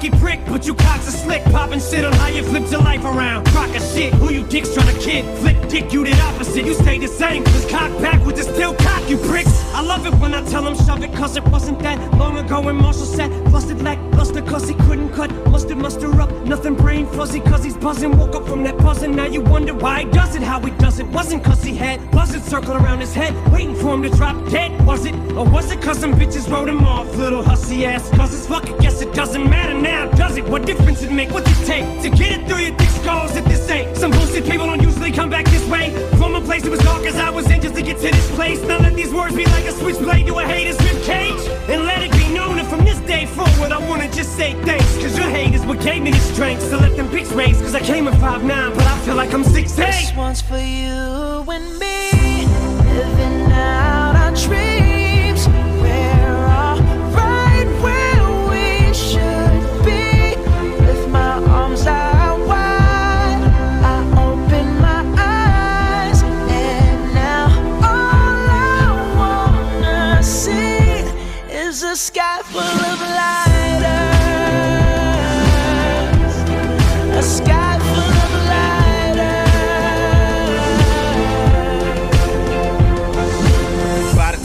cocky prick. But you cocks are slick, popping shit on how you flipped your life around. Crock of shit, who you dicks trying to kid? Flick dick, you did opposite. You stay the same. This cock back with the still cock, you pricks. I love it when I tell them shove it, cause it wasn't that long ago when Marshall said, busted lack, luster, cause he couldn't cut. Mustard, muster up, nothing brain fuzzy, cause he's buzzing. Woke up from that buzzing, now you wonder why he does it, how he does it. Wasn't cause he had buzzards circling around his head, waiting for him to drop dead, was it? Or was it cause some bitches wrote him off, little hussy ass? Cause it's fuck, I guess it doesn't matter now, does it? What difference it make? What's it take to get it through your thick skulls if this ain't? Some bullshit people don't usually come back this way. From a place that was dark as I was in just to get to this place. Now let these words be like a switchblade to a hater's rib cage. And let it be known that from this day forward, I wanna just say thanks. Cause your hate is what gave me the strength to let them pics raise. Cause I came at 5'9, but I feel like I'm 6'8. This one's for you and me, living out our dreams.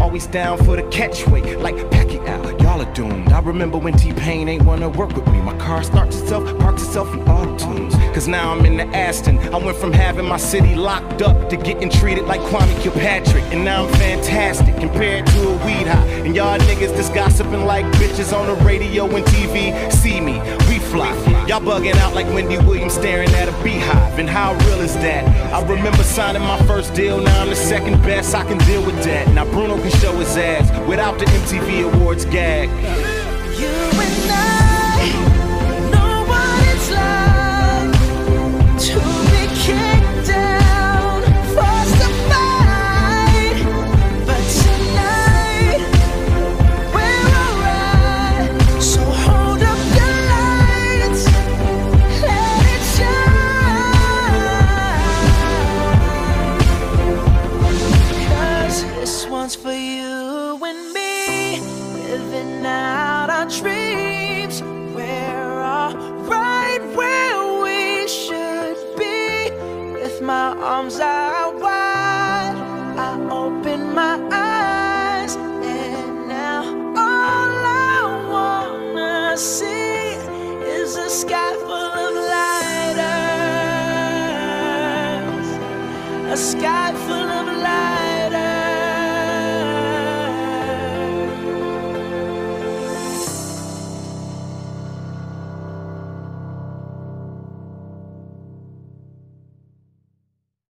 Always down for the catchweight. Like Pacquiao. Y'all are doomed. I remember when T-Pain ain't wanna work with me. My car starts itself, parks itself in auto tunes. Cause now I'm in the Aston. I went from having my city locked up to getting treated like Kwame Kilpatrick. And now I'm fantastic compared to a weed high. And y'all niggas just gossiping like bitches on the radio and TV. See me, we fly. Y'all bugging out like Wendy Williams staring at a beehive. And how real is that? I remember signing my first deal. Now I'm the second best. I can deal with that. Now Bruno can show his ass without the MTV Awards gag. You and I a sky full of lighters.